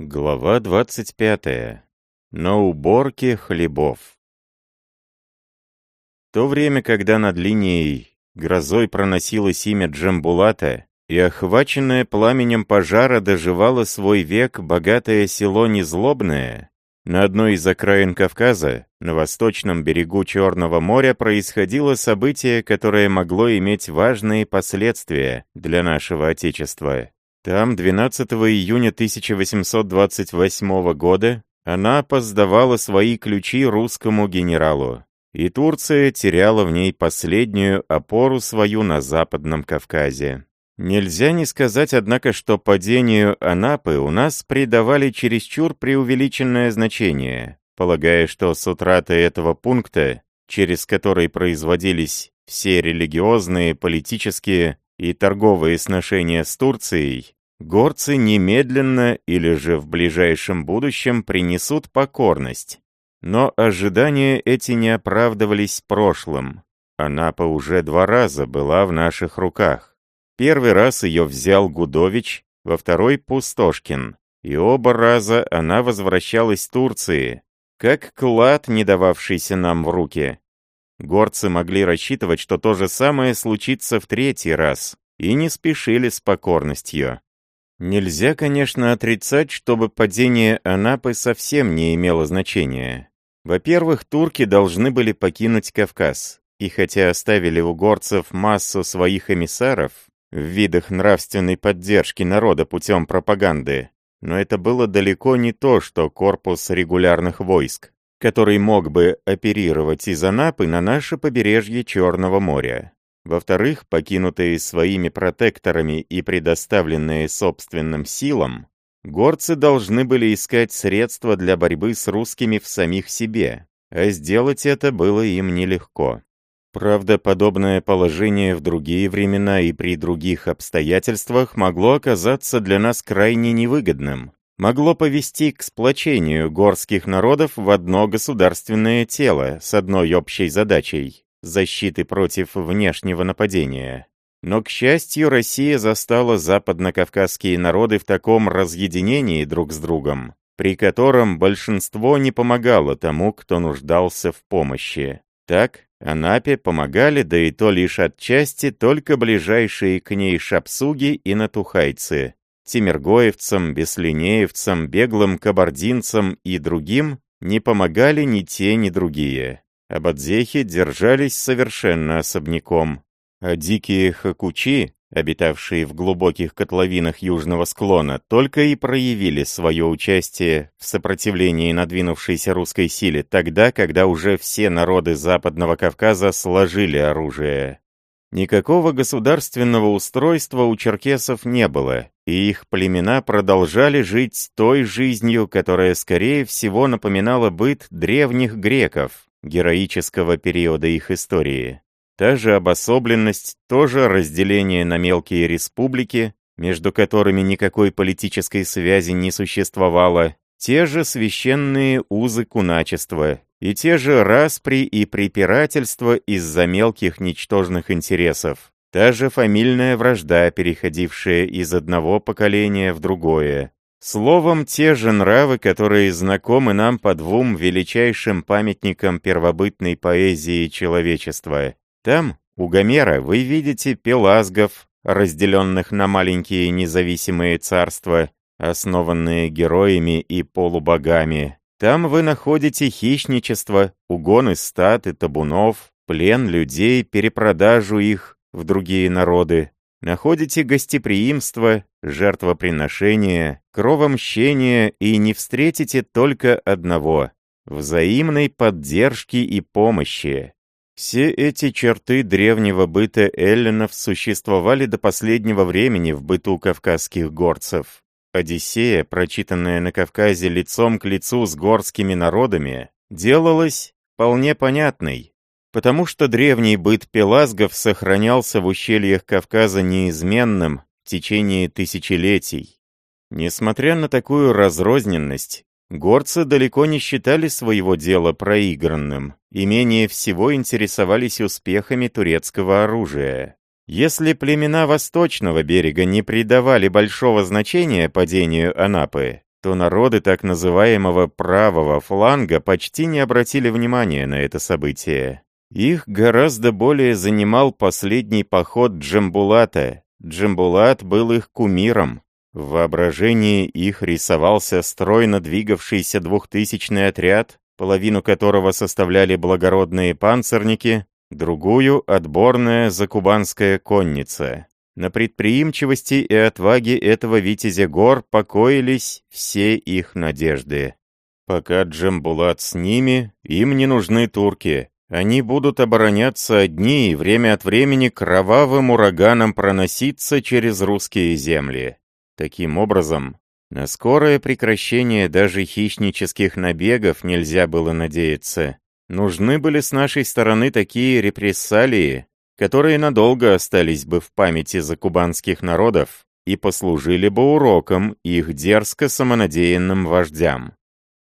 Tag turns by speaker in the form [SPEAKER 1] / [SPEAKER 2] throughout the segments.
[SPEAKER 1] Глава 25. На уборке хлебов. То время, когда над линией грозой проносилось имя Джамбулата, и охваченное пламенем пожара доживало свой век богатое село Незлобное, на одной из окраин Кавказа, на восточном берегу Черного моря, происходило событие, которое могло иметь важные последствия для нашего Отечества. Там 12 июня 1828 года она поздавала свои ключи русскому генералу, и Турция теряла в ней последнюю опору свою на Западном Кавказе. Нельзя не сказать, однако, что падению Анапы у нас придавали чересчур преувеличенное значение, полагая, что с утраты этого пункта, через который производились все религиозные, политические и торговые сношения с Турцией, горцы немедленно или же в ближайшем будущем принесут покорность. Но ожидания эти не оправдывались прошлым. Анапа уже два раза была в наших руках. Первый раз ее взял Гудович, во второй — Пустошкин. И оба раза она возвращалась Турции, как клад, не дававшийся нам в руки. Горцы могли рассчитывать, что то же самое случится в третий раз, и не спешили с покорностью. Нельзя, конечно, отрицать, чтобы падение Анапы совсем не имело значения. Во-первых, турки должны были покинуть Кавказ, и хотя оставили у горцев массу своих эмиссаров в видах нравственной поддержки народа путем пропаганды, но это было далеко не то, что корпус регулярных войск, который мог бы оперировать из Анапы на наше побережье Черного моря. Во-вторых, покинутые своими протекторами и предоставленные собственным силам, горцы должны были искать средства для борьбы с русскими в самих себе, а сделать это было им нелегко. Правда, подобное положение в другие времена и при других обстоятельствах могло оказаться для нас крайне невыгодным, могло повести к сплочению горских народов в одно государственное тело с одной общей задачей защиты против внешнего нападения. Но, к счастью, Россия застала западно-кавказские народы в таком разъединении друг с другом, при котором большинство не помогало тому, кто нуждался в помощи. Так, Анапе помогали, да и то лишь отчасти, только ближайшие к ней шапсуги и натухайцы. Тимиргоевцам, беслинеевцам, беглым кабардинцам и другим не помогали ни те, ни другие. Абадзехи держались совершенно особняком, а дикие хакучи, обитавшие в глубоких котловинах южного склона, только и проявили свое участие в сопротивлении надвинувшейся русской силе тогда, когда уже все народы Западного Кавказа сложили оружие. Никакого государственного устройства у черкесов не было, и их племена продолжали жить той жизнью, которая, скорее всего, напоминала быт древних греков, героического периода их истории. Та же обособленность, тоже разделение на мелкие республики, между которыми никакой политической связи не существовало, те же священные узы куначества и те же распри и препирательства из-за мелких ничтожных интересов, та же фамильная вражда, переходившая из одного поколения в другое, Словом, те же нравы, которые знакомы нам по двум величайшим памятникам первобытной поэзии человечества. Там, у Гомера, вы видите пелазгов, разделенных на маленькие независимые царства, основанные героями и полубогами. Там вы находите хищничество, угоны стад и табунов, плен людей, перепродажу их в другие народы, находите гостеприимство, жертвоприношение, кровомщение и не встретите только одного — взаимной поддержки и помощи. Все эти черты древнего быта эллинов существовали до последнего времени в быту кавказских горцев. Одиссея, прочитанная на Кавказе лицом к лицу с горскими народами, делалась вполне понятной, потому что древний быт пелазгов сохранялся в ущельях Кавказа неизменным в течение тысячелетий. Несмотря на такую разрозненность, горцы далеко не считали своего дела проигранным и менее всего интересовались успехами турецкого оружия. Если племена восточного берега не придавали большого значения падению Анапы, то народы так называемого правого фланга почти не обратили внимания на это событие. Их гораздо более занимал последний поход Джамбулата. Джамбулат был их кумиром. В воображении их рисовался стройно двигавшийся двухтысячный отряд, половину которого составляли благородные панцирники, другую — отборная закубанская конница. На предприимчивости и отваге этого витязя гор покоились все их надежды. Пока Джамбулат с ними, им не нужны турки. Они будут обороняться одни и время от времени кровавым ураганом проноситься через русские земли. Таким образом, на скорое прекращение даже хищнических набегов нельзя было надеяться. Нужны были с нашей стороны такие репрессалии, которые надолго остались бы в памяти закубанских народов и послужили бы уроком их дерзко самонадеянным вождям.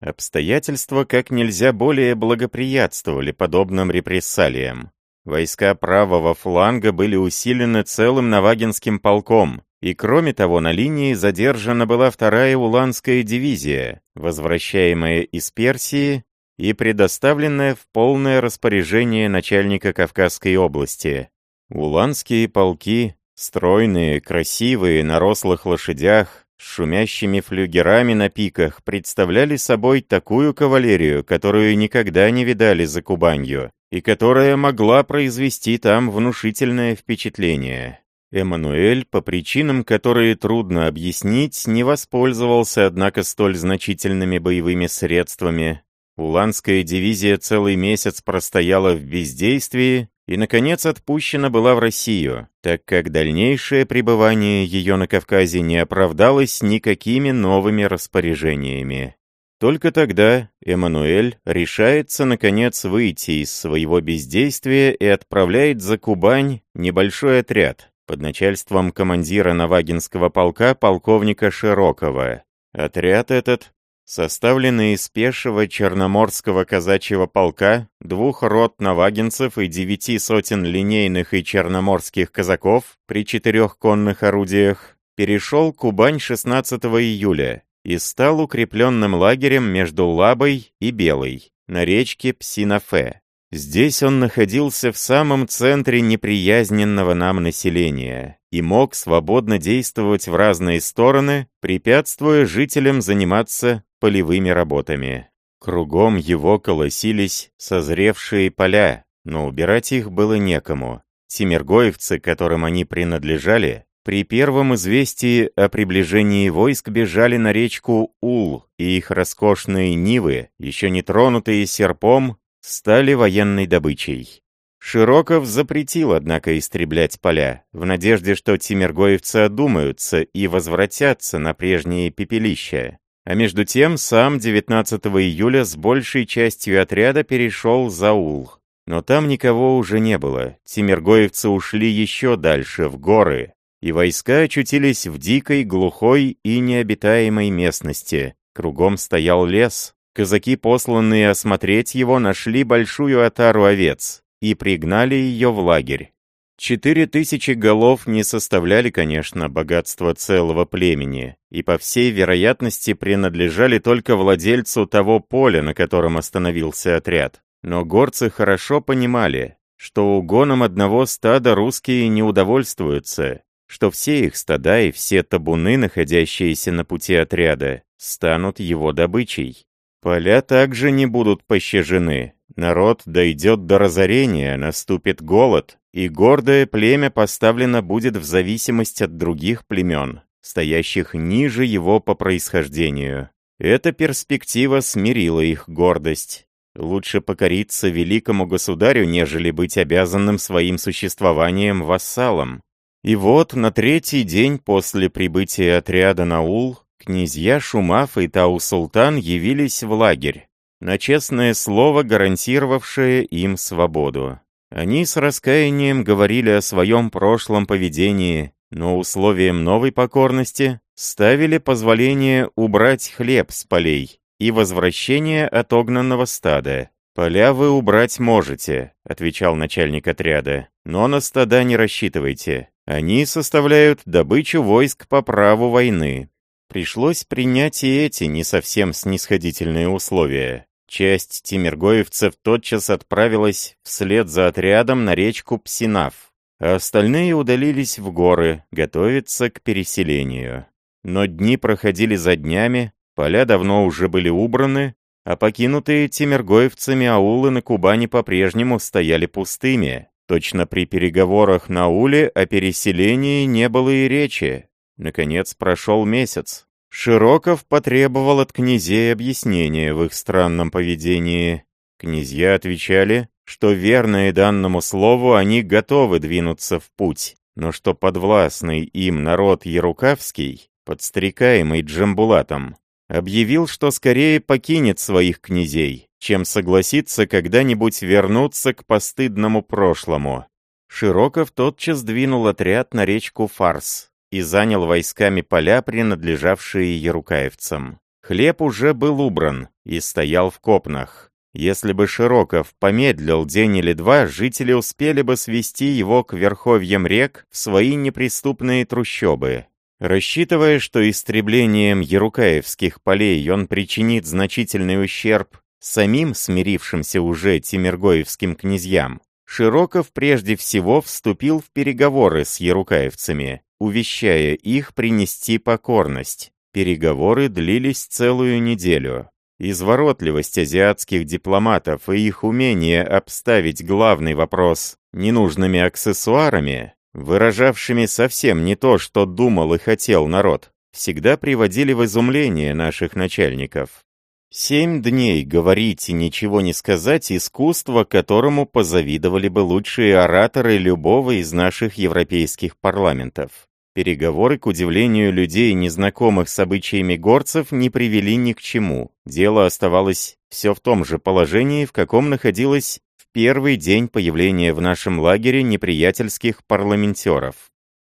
[SPEAKER 1] Обстоятельства как нельзя более благоприятствовали подобным репрессалиям. Войска правого фланга были усилены целым Навагинским полком, и кроме того на линии задержана была вторая Уланская дивизия, возвращаемая из Персии и предоставленная в полное распоряжение начальника Кавказской области. Уланские полки, стройные, красивые, на рослых лошадях, с шумящими флюгерами на пиках, представляли собой такую кавалерию, которую никогда не видали за Кубанью, и которая могла произвести там внушительное впечатление. Эммануэль, по причинам, которые трудно объяснить, не воспользовался, однако, столь значительными боевыми средствами, Уланская дивизия целый месяц простояла в бездействии и, наконец, отпущена была в Россию, так как дальнейшее пребывание ее на Кавказе не оправдалось никакими новыми распоряжениями. Только тогда Эммануэль решается, наконец, выйти из своего бездействия и отправляет за Кубань небольшой отряд под начальством командира Навагинского полка полковника Широкого. Отряд этот составленный из пешего черноморского казачьего полка, двух рот навагинцев и девяти сотен линейных и черноморских казаков при четырех конных орудиях, перешел Кубань 16 июля и стал укрепленным лагерем между Лабой и Белой на речке Псинафе. Здесь он находился в самом центре неприязненного нам населения и мог свободно действовать в разные стороны, препятствуя жителям заниматься полевыми работами. Кругом его колосились созревшие поля, но убирать их было некому. Тимиргоевцы, которым они принадлежали, при первом известии о приближении войск бежали на речку Ул, и их роскошные нивы, еще не тронутые серпом, стали военной добычей. Широков запретил, однако, истреблять поля, в надежде, что тимиргоевцы одумаются и возвратятся на прежние пепелища. А между тем, сам 19 июля с большей частью отряда перешел за Ул. Но там никого уже не было. Тимиргоевцы ушли еще дальше, в горы, и войска очутились в дикой, глухой и необитаемой местности. Кругом стоял лес. Казаки, посланные осмотреть его, нашли большую отару овец и пригнали ее в лагерь. Четыре тысячи голов не составляли, конечно, богатства целого племени, и по всей вероятности принадлежали только владельцу того поля, на котором остановился отряд. Но горцы хорошо понимали, что угоном одного стада русские не удовольствуются, что все их стада и все табуны, находящиеся на пути отряда, станут его добычей. Поля также не будут пощажены, народ дойдет до разорения, наступит голод, и гордое племя поставлено будет в зависимость от других племен, стоящих ниже его по происхождению. Эта перспектива смирила их гордость. Лучше покориться великому государю, нежели быть обязанным своим существованием вассалом. И вот на третий день после прибытия отряда на Ул, князья Шумаф и Тау-Султан явились в лагерь, на честное слово гарантировавшее им свободу. Они с раскаянием говорили о своем прошлом поведении, но условием новой покорности ставили позволение убрать хлеб с полей и возвращение отогнанного стада. «Поля вы убрать можете», — отвечал начальник отряда, «но на стада не рассчитывайте. Они составляют добычу войск по праву войны. Пришлось принять и эти не совсем снисходительные условия. Часть тимиргоевцев тотчас отправилась вслед за отрядом на речку Псинав, а остальные удалились в горы, готовиться к переселению. Но дни проходили за днями, поля давно уже были убраны, а покинутые тимиргоевцами аулы на Кубани по-прежнему стояли пустыми. Точно при переговорах на Уле о переселении не было и речи. Наконец прошел месяц. Широков потребовал от князей объяснения в их странном поведении. Князья отвечали, что верные данному слову они готовы двинуться в путь, но что подвластный им народ Ярукавский, подстрекаемый Джамбулатом, объявил, что скорее покинет своих князей, чем согласится когда-нибудь вернуться к постыдному прошлому. Широков тотчас двинул отряд на речку Фарс, и занял войсками поля, принадлежавшие ярукаевцам. Хлеб уже был убран и стоял в копнах. Если бы Широков помедлил день или два, жители успели бы свести его к верховьям рек в свои неприступные трущобы. Рассчитывая, что истреблением ярукаевских полей он причинит значительный ущерб самим смирившимся уже тимиргоевским князьям, Широков прежде всего вступил в переговоры с ярукаевцами, увещая их принести покорность. Переговоры длились целую неделю. Изворотливость азиатских дипломатов и их умение обставить главный вопрос ненужными аксессуарами, выражавшими совсем не то, что думал и хотел народ, всегда приводили в изумление наших начальников. Семь дней говорить и ничего не сказать искусство, которому позавидовали бы лучшие ораторы любого из наших европейских парламентов. Переговоры, к удивлению людей, незнакомых с обычаями горцев, не привели ни к чему. Дело оставалось все в том же положении, в каком находилось в первый день появления в нашем лагере неприятельских парламентеров.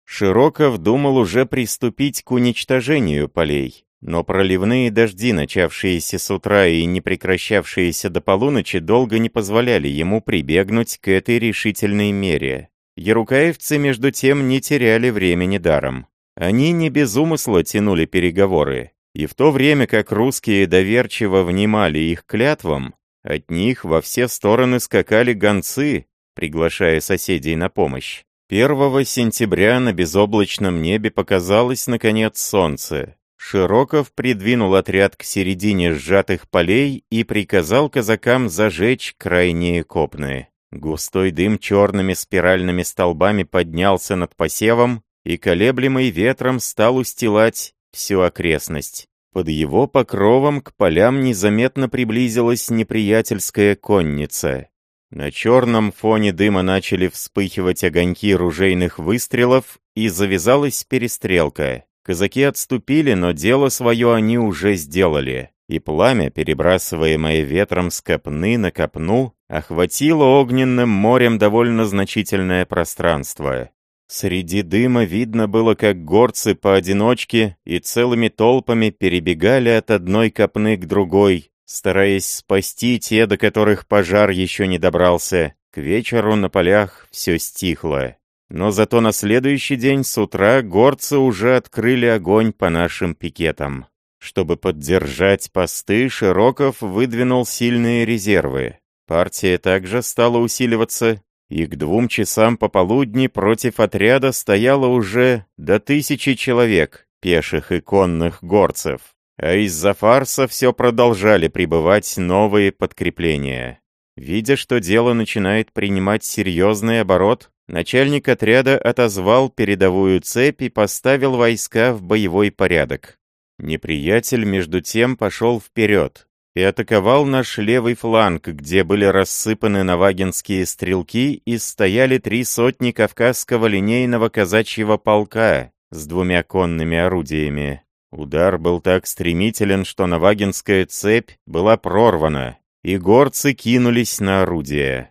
[SPEAKER 1] Широков думал уже приступить к уничтожению полей, но проливные дожди, начавшиеся с утра и не прекращавшиеся до полуночи, долго не позволяли ему прибегнуть к этой решительной мере. Ярукаевцы, между тем, не теряли времени даром. Они не без умысла тянули переговоры, и в то время как русские доверчиво внимали их клятвам, от них во все стороны скакали гонцы, приглашая соседей на помощь. 1 сентября на безоблачном небе показалось, наконец, солнце. Широков придвинул отряд к середине сжатых полей и приказал казакам зажечь крайние копны. Густой дым черными спиральными столбами поднялся над посевом и, колеблемый ветром, стал устилать всю окрестность. Под его покровом к полям незаметно приблизилась неприятельская конница. На черном фоне дыма начали вспыхивать огоньки ружейных выстрелов, и завязалась перестрелка. Казаки отступили, но дело свое они уже сделали и пламя, перебрасываемое ветром с копны на копну, охватило огненным морем довольно значительное пространство. Среди дыма видно было, как горцы поодиночке и целыми толпами перебегали от одной копны к другой, стараясь спасти те, до которых пожар еще не добрался. К вечеру на полях все стихло. Но зато на следующий день с утра горцы уже открыли огонь по нашим пикетам. Чтобы поддержать посты, Широков выдвинул сильные резервы. Партия также стала усиливаться, и к двум часам пополудни против отряда стояло уже до тысячи человек, пеших и конных горцев. А из-за фарса все продолжали прибывать новые подкрепления. Видя, что дело начинает принимать серьезный оборот, начальник отряда отозвал передовую цепь и поставил войска в боевой порядок. Неприятель, между тем, пошел вперед и атаковал наш левый фланг, где были рассыпаны навагинские стрелки и стояли три сотни кавказского линейного казачьего полка с двумя конными орудиями. Удар был так стремителен, что навагинская цепь была прорвана, и горцы кинулись на орудия.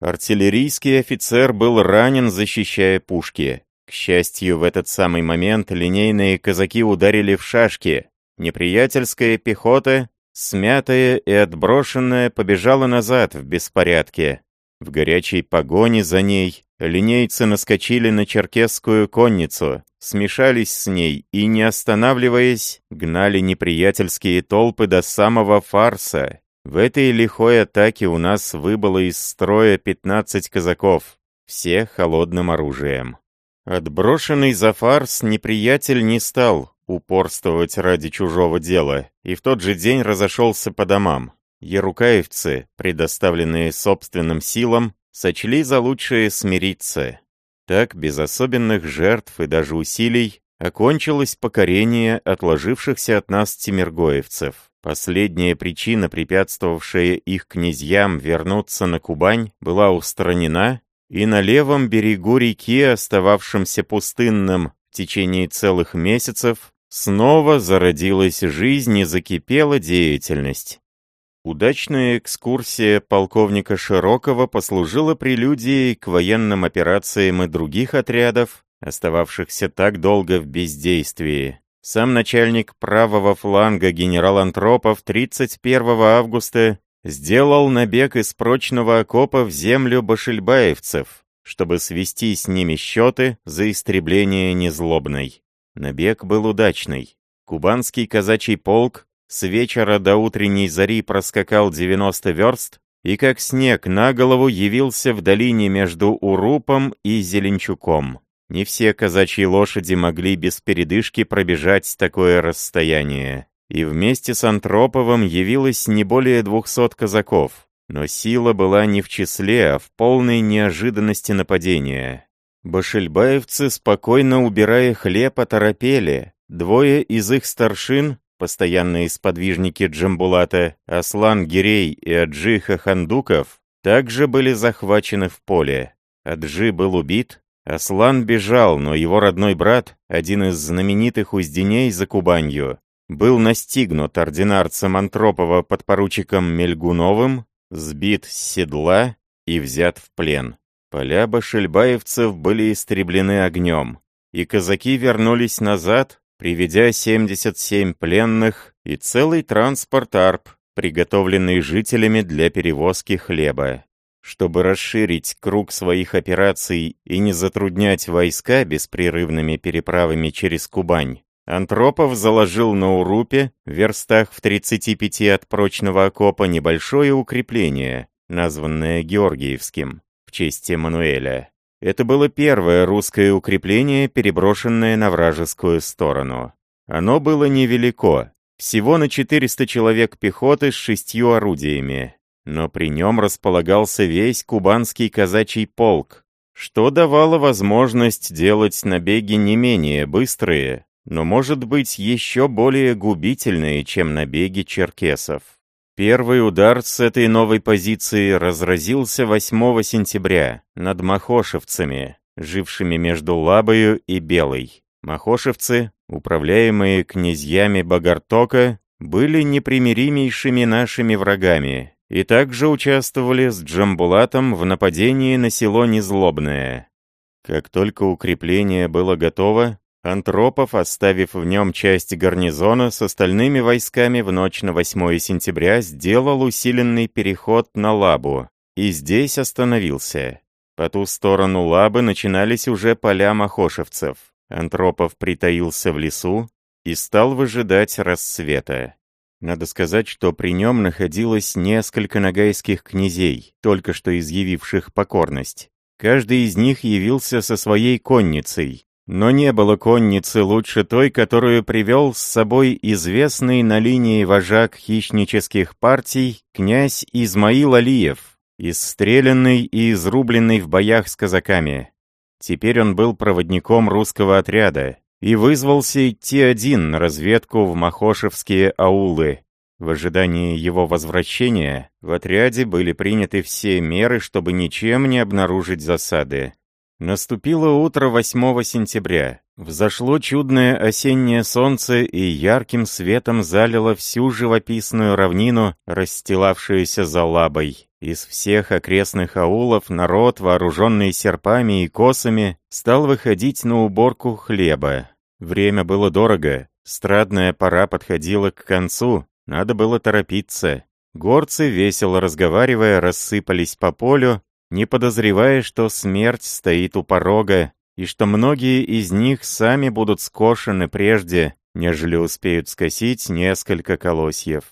[SPEAKER 1] Артиллерийский офицер был ранен, защищая пушки. К счастью, в этот самый момент линейные казаки ударили в шашки. Неприятельская пехота, смятая и отброшенная, побежала назад в беспорядке. В горячей погоне за ней линейцы наскочили на черкесскую конницу, смешались с ней и, не останавливаясь, гнали неприятельские толпы до самого фарса. В этой лихой атаке у нас выбыло из строя 15 казаков, все холодным оружием. Отброшенный за фарс неприятель не стал упорствовать ради чужого дела, и в тот же день разошелся по домам. Ярукаевцы, предоставленные собственным силам, сочли за лучшее смириться. Так, без особенных жертв и даже усилий, окончилось покорение отложившихся от нас тимиргоевцев. Последняя причина, препятствовавшая их князьям вернуться на Кубань, была устранена, и на левом берегу реки, остававшемся пустынным в течение целых месяцев, снова зародилась жизнь и закипела деятельность. Удачная экскурсия полковника Широкого послужила прелюдией к военным операциям и других отрядов, остававшихся так долго в бездействии. Сам начальник правого фланга генерал Антропов 31 августа сделал набег из прочного окопа в землю башельбаевцев, чтобы свести с ними счеты за истребление незлобной. Набег был удачный. Кубанский казачий полк с вечера до утренней зари проскакал 90 верст и как снег на голову явился в долине между Урупом и Зеленчуком. Не все казачьи лошади могли без передышки пробежать такое расстояние. И вместе с Антроповым явилось не более 200 казаков. Но сила была не в числе, а в полной неожиданности нападения. Башельбаевцы, спокойно убирая хлеб, оторопели. Двое из их старшин, постоянные сподвижники Джамбулата, Аслан Гирей и Аджи Хахандуков, также были захвачены в поле. Аджи был убит, Аслан бежал, но его родной брат, один из знаменитых узденей за Кубанью, был настигнут ординарцем Антропова подпоручиком Мельгуновым, сбит с седла и взят в плен. Поля башельбаевцев были истреблены огнем, и казаки вернулись назад, приведя 77 пленных и целый транспорт арп, приготовленный жителями для перевозки хлеба. Чтобы расширить круг своих операций и не затруднять войска беспрерывными переправами через Кубань, Антропов заложил на Урупе, верстах в 35 от прочного окопа, небольшое укрепление, названное Георгиевским, в честь Эммануэля. Это было первое русское укрепление, переброшенное на вражескую сторону. Оно было невелико, всего на 400 человек пехоты с шестью орудиями, но при нем располагался весь кубанский казачий полк, что давало возможность делать набеги не менее быстрые, но может быть еще более губительные, чем набеги черкесов. Первый удар с этой новой позиции разразился 8 сентября над махошевцами, жившими между Лабою и Белой. Махошевцы, управляемые князьями Багартока, были непримиримейшими нашими врагами и также участвовали с Джамбулатом в нападении на село Незлобное. Как только укрепление было готово, Антропов, оставив в нем часть гарнизона, с остальными войсками в ночь на 8 сентября сделал усиленный переход на Лабу и здесь остановился. По ту сторону Лабы начинались уже поля махошевцев. Антропов притаился в лесу и стал выжидать рассвета. Надо сказать, что при нем находилось несколько нагайских князей, только что изъявивших покорность. Каждый из них явился со своей конницей, но не было конницы лучше той, которую привел с собой известный на линии вожак хищнических партий князь Измаил Алиев, исстреленный и изрубленный в боях с казаками. Теперь он был проводником русского отряда и вызвался идти один на разведку в Махошевские аулы. В ожидании его возвращения в отряде были приняты все меры, чтобы ничем не обнаружить засады. Наступило утро 8 сентября. Взошло чудное осеннее солнце и ярким светом залило всю живописную равнину, расстилавшуюся за лабой. Из всех окрестных аулов народ, вооруженный серпами и косами, стал выходить на уборку хлеба. Время было дорого, страдная пора подходила к концу, надо было торопиться. Горцы, весело разговаривая, рассыпались по полю, не подозревая, что смерть стоит у порога, и что многие из них сами будут скошены прежде, нежели успеют скосить несколько колосьев.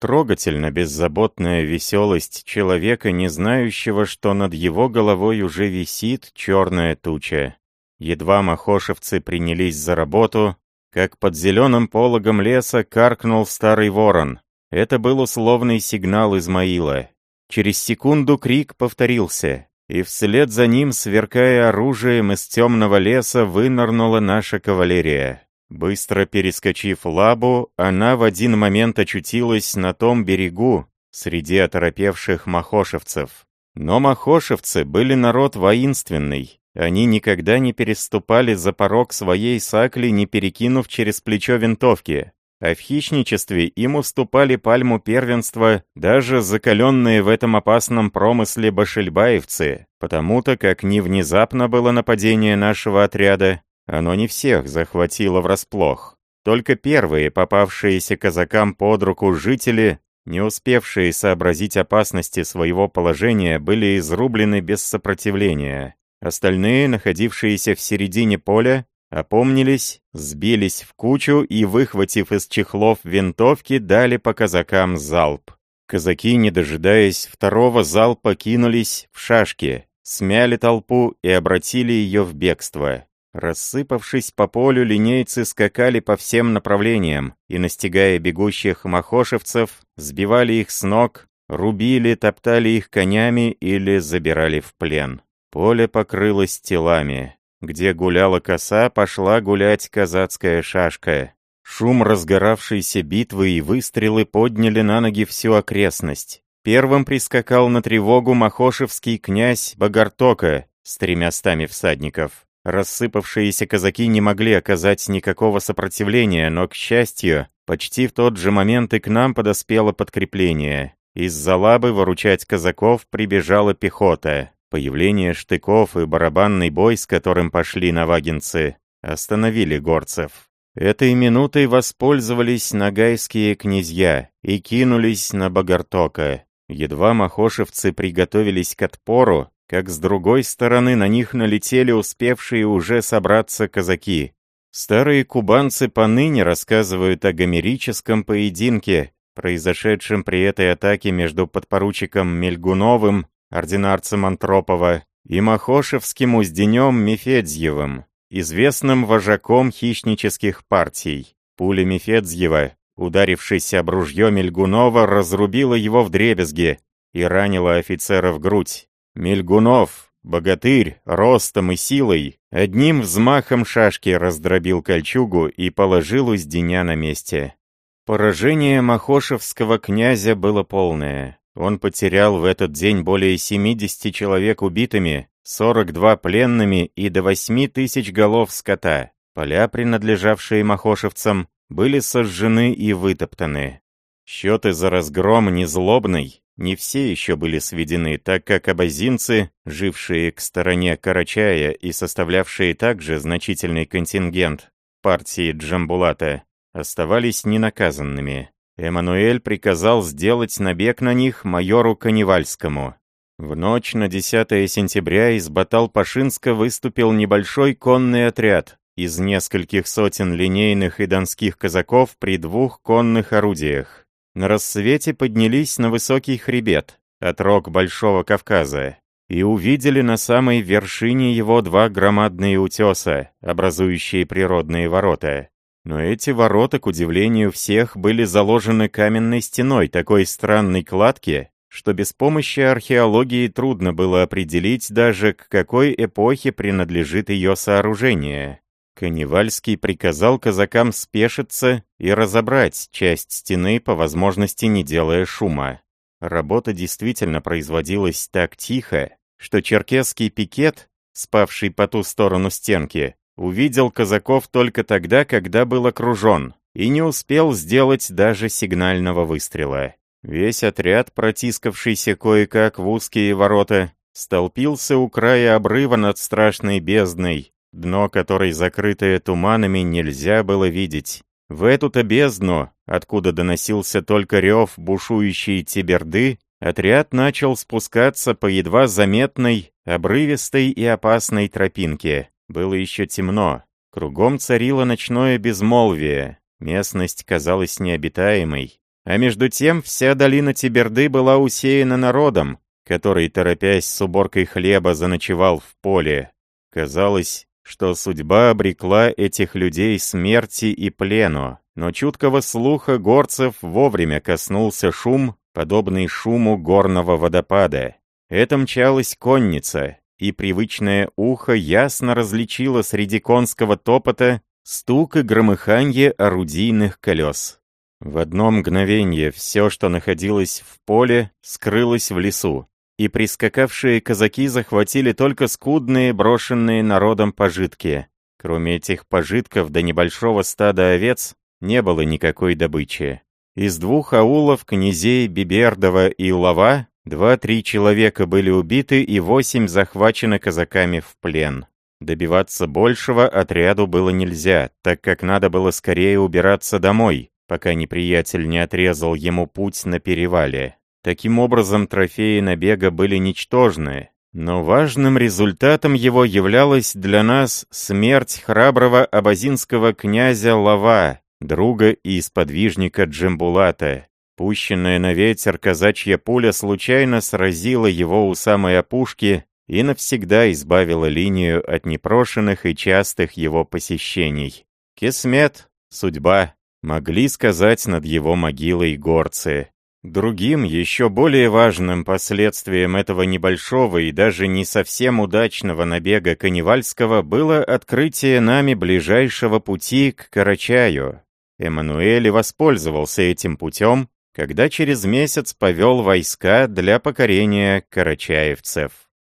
[SPEAKER 1] Трогательно беззаботная веселость человека, не знающего, что над его головой уже висит черная туча. Едва махошевцы принялись за работу, как под зеленым пологом леса каркнул старый ворон. Это был условный сигнал Измаила. Через секунду крик повторился, и вслед за ним, сверкая оружием из темного леса, вынырнула наша кавалерия. Быстро перескочив лабу, она в один момент очутилась на том берегу, среди оторопевших махошевцев. Но махошевцы были народ воинственный. Они никогда не переступали за порог своей сакли, не перекинув через плечо винтовки. А в хищничестве им уступали пальму первенства даже закаленные в этом опасном промысле башельбаевцы, потому-то как не внезапно было нападение нашего отряда, оно не всех захватило врасплох. Только первые, попавшиеся казакам под руку жители, не успевшие сообразить опасности своего положения, были изрублены без сопротивления. Остальные, находившиеся в середине поля, опомнились, сбились в кучу и, выхватив из чехлов винтовки, дали по казакам залп. Казаки, не дожидаясь второго залпа, кинулись в шашки, смяли толпу и обратили ее в бегство. Рассыпавшись по полю, линейцы скакали по всем направлениям и, настигая бегущих махошевцев, сбивали их с ног, рубили, топтали их конями или забирали в плен. Поле покрылось телами. Где гуляла коса, пошла гулять казацкая шашка. Шум разгоравшейся битвы и выстрелы подняли на ноги всю окрестность. Первым прискакал на тревогу махошевский князь Багартока с тремястами всадников. Рассыпавшиеся казаки не могли оказать никакого сопротивления, но, к счастью, почти в тот же момент и к нам подоспело подкрепление. Из-за лабы выручать казаков прибежала пехота. Появление штыков и барабанный бой, с которым пошли навагинцы, остановили горцев. Этой минутой воспользовались нагайские князья и кинулись на Багартока. Едва махошевцы приготовились к отпору, как с другой стороны на них налетели успевшие уже собраться казаки. Старые кубанцы поныне рассказывают о гомерическом поединке, произошедшем при этой атаке между подпоручиком Мельгуновым, ординарцем Антропова, и Махошевским узденем Мефедьевым, известным вожаком хищнических партий. Пуля Мефедьева, ударившись об ружье Мельгунова, разрубила его в дребезги и ранила офицера в грудь. Мельгунов, богатырь, ростом и силой, одним взмахом шашки раздробил кольчугу и положил узденя на месте. Поражение махошевского князя было полное. Он потерял в этот день более 70 человек убитыми, 42 пленными и до 8 тысяч голов скота. Поля, принадлежавшие махошевцам, были сожжены и вытоптаны. Счеты за разгром незлобный, не все еще были сведены, так как абазинцы, жившие к стороне Карачая и составлявшие также значительный контингент партии Джамбулата, оставались ненаказанными. Эммануэль приказал сделать набег на них майору Каневальскому. В ночь на 10 сентября из Батал-Пашинска выступил небольшой конный отряд из нескольких сотен линейных и донских казаков при двух конных орудиях. На рассвете поднялись на высокий хребет, отрог Большого Кавказа, и увидели на самой вершине его два громадные утеса, образующие природные ворота. Но эти ворота, к удивлению всех, были заложены каменной стеной такой странной кладки, что без помощи археологии трудно было определить даже, к какой эпохе принадлежит ее сооружение. Каневальский приказал казакам спешиться и разобрать часть стены, по возможности не делая шума. Работа действительно производилась так тихо, что черкесский пикет, спавший по ту сторону стенки, увидел казаков только тогда, когда был окружен, и не успел сделать даже сигнального выстрела. Весь отряд, протискавшийся кое-как в узкие ворота, столпился у края обрыва над страшной бездной, дно которой, закрытое туманами, нельзя было видеть. В эту-то бездну, откуда доносился только рев бушующей Тиберды, отряд начал спускаться по едва заметной, обрывистой и опасной тропинке. Было еще темно. Кругом царило ночное безмолвие. Местность казалась необитаемой. А между тем вся долина Тиберды была усеяна народом, который, торопясь с уборкой хлеба, заночевал в поле. Казалось, что судьба обрекла этих людей смерти и плену, но чуткого слуха горцев вовремя коснулся шум, подобный шуму горного водопада. Это мчалась конница, и привычное ухо ясно различило среди конского топота стук и громыханье орудийных колес. В одно мгновение все, что находилось в поле, скрылось в лесу, и прискакавшие казаки захватили только скудные, брошенные народом пожитки. Кроме этих пожитков до небольшого стада овец не было никакой добычи. Из двух аулов князей Бибердова и Лава два-три человека были убиты и восемь захвачены казаками в плен. Добиваться большего отряду было нельзя, так как надо было скорее убираться домой, пока неприятель не отрезал ему путь на перевале. Таким образом, трофеи набега были ничтожны, но важным результатом его являлась для нас смерть храброго абазинского князя Лава, друга и сподвижника Джембулата. Пущенная на ветер казачья пуля случайно сразила его у самой опушки и навсегда избавила линию от непрошенных и частых его посещений. Кесмет, судьба, могли сказать над его могилой горцы. Другим, еще более важным последствием этого небольшого и даже не совсем удачного набега Каневальского было открытие нами ближайшего пути к Карачаю, Эммануэль воспользовался этим путем, когда через месяц повел войска для покорения карачаевцев.